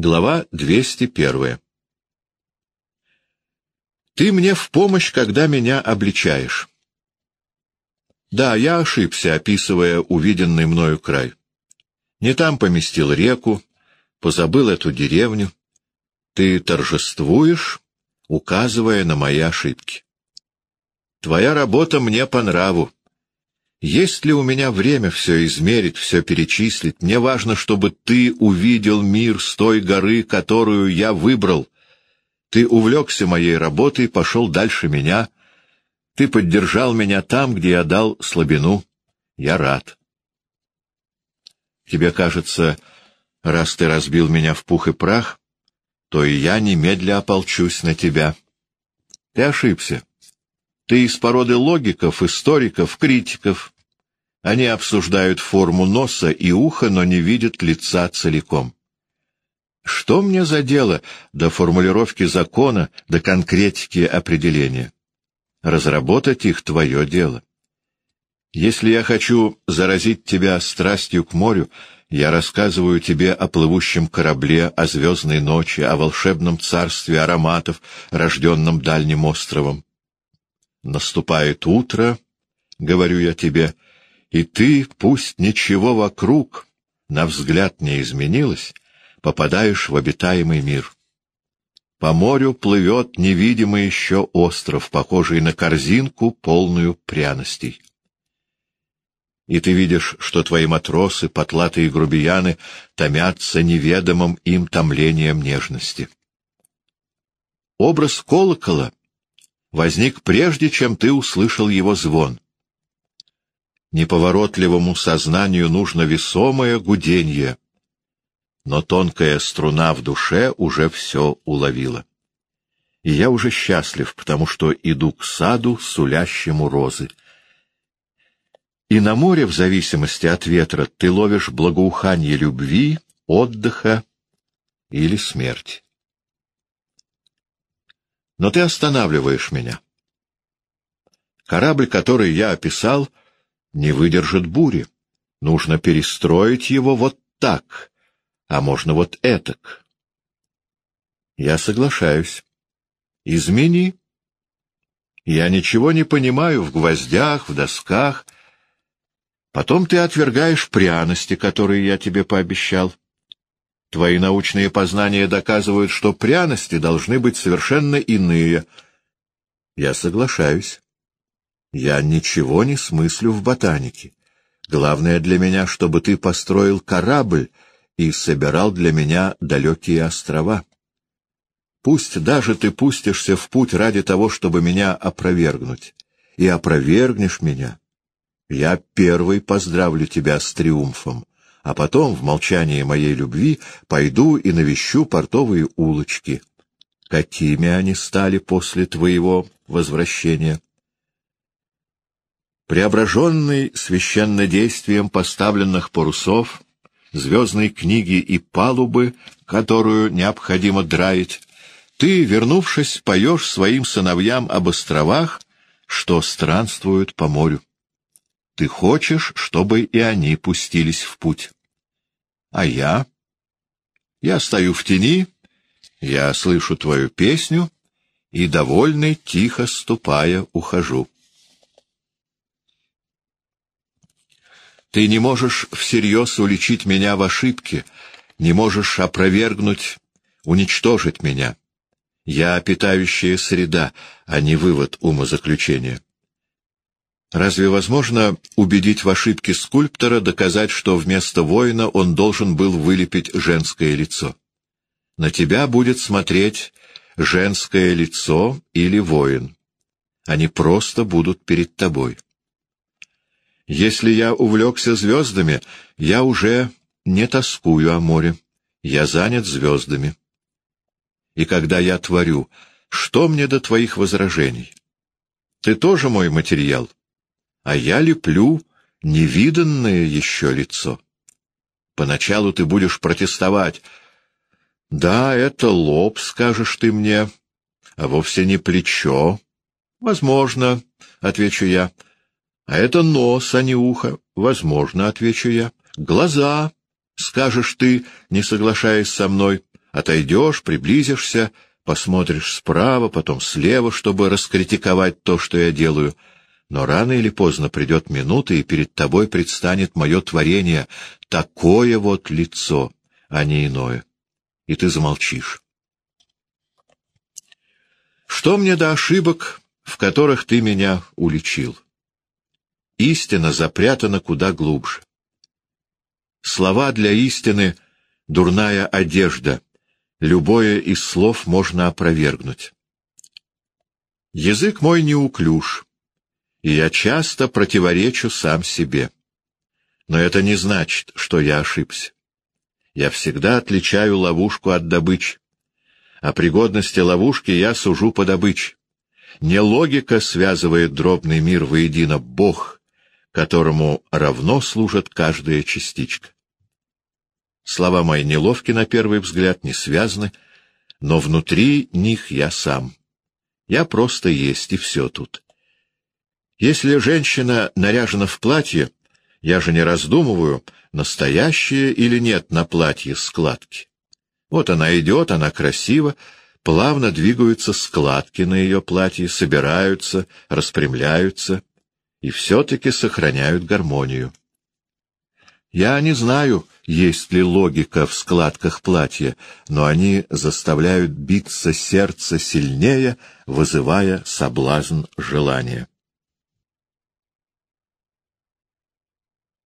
Глава 201 Ты мне в помощь, когда меня обличаешь. Да, я ошибся, описывая увиденный мною край. Не там поместил реку, позабыл эту деревню. Ты торжествуешь, указывая на мои ошибки. Твоя работа мне по нраву. Есть ли у меня время все измерить, все перечислить? Мне важно, чтобы ты увидел мир с той горы, которую я выбрал. Ты увлекся моей работой, пошел дальше меня. Ты поддержал меня там, где я дал слабину. Я рад. Тебе кажется, раз ты разбил меня в пух и прах, то и я немедля ополчусь на тебя. Ты ошибся. Ты из породы логиков, историков, критиков. Они обсуждают форму носа и уха, но не видят лица целиком. Что мне за дело до формулировки закона, до конкретики определения? Разработать их — твое дело. Если я хочу заразить тебя страстью к морю, я рассказываю тебе о плывущем корабле, о звездной ночи, о волшебном царстве ароматов, рожденном дальним островом. Наступает утро, говорю я тебе, и ты, пусть ничего вокруг, на взгляд не изменилось, попадаешь в обитаемый мир. По морю плывет невидимый еще остров, похожий на корзинку, полную пряностей. И ты видишь, что твои матросы, потлатые грубияны, томятся неведомым им томлением нежности. Образ колокола возник прежде, чем ты услышал его звон. Неповоротливому сознанию нужно весомое гуденье, но тонкая струна в душе уже все уловила. И я уже счастлив, потому что иду к саду, сулящему розы. И на море, в зависимости от ветра, ты ловишь благоухание любви, отдыха или смерти но ты останавливаешь меня. Корабль, который я описал, не выдержит бури. Нужно перестроить его вот так, а можно вот этак. Я соглашаюсь. Измени. Я ничего не понимаю в гвоздях, в досках. Потом ты отвергаешь пряности, которые я тебе пообещал. Твои научные познания доказывают, что пряности должны быть совершенно иные. Я соглашаюсь. Я ничего не смыслю в ботанике. Главное для меня, чтобы ты построил корабль и собирал для меня далекие острова. Пусть даже ты пустишься в путь ради того, чтобы меня опровергнуть, и опровергнешь меня. Я первый поздравлю тебя с триумфом а потом, в молчании моей любви, пойду и навещу портовые улочки. Какими они стали после твоего возвращения? Преображенный священнодействием поставленных парусов, звездной книги и палубы, которую необходимо драить, ты, вернувшись, поешь своим сыновьям об островах, что странствуют по морю. Ты хочешь, чтобы и они пустились в путь. А я? Я стою в тени, я слышу твою песню и, довольный, тихо ступая, ухожу. Ты не можешь всерьез уличить меня в ошибке, не можешь опровергнуть, уничтожить меня. Я питающая среда, а не вывод умозаключения. Разве возможно убедить в ошибке скульптора доказать, что вместо воина он должен был вылепить женское лицо? На тебя будет смотреть женское лицо или воин. Они просто будут перед тобой. Если я увлекся звездами, я уже не тоскую о море. Я занят звездами. И когда я творю, что мне до твоих возражений? Ты тоже мой материал а я леплю невиданное еще лицо. Поначалу ты будешь протестовать. Да, это лоб, скажешь ты мне, а вовсе не плечо. Возможно, — отвечу я. А это нос, а не ухо. Возможно, — отвечу я. Глаза, — скажешь ты, не соглашаясь со мной. Отойдешь, приблизишься, посмотришь справа, потом слева, чтобы раскритиковать то, что я делаю. Но рано или поздно придет минута, и перед тобой предстанет мое творение, такое вот лицо, а не иное. И ты замолчишь. Что мне до ошибок, в которых ты меня уличил? Истина запрятана куда глубже. Слова для истины — дурная одежда. Любое из слов можно опровергнуть. Язык мой неуклюж, и я часто противоречу сам себе. Но это не значит, что я ошибся. Я всегда отличаю ловушку от добычи. О пригодности ловушки я сужу по добыче. Не логика связывает дробный мир воедино Бог, которому равно служит каждая частичка. Слова мои неловки на первый взгляд, не связаны, но внутри них я сам. Я просто есть, и все тут. Если женщина наряжена в платье, я же не раздумываю, настоящее или нет на платье складки. Вот она идет, она красива, плавно двигаются складки на ее платье, собираются, распрямляются и все-таки сохраняют гармонию. Я не знаю, есть ли логика в складках платья, но они заставляют биться сердце сильнее, вызывая соблазн желания.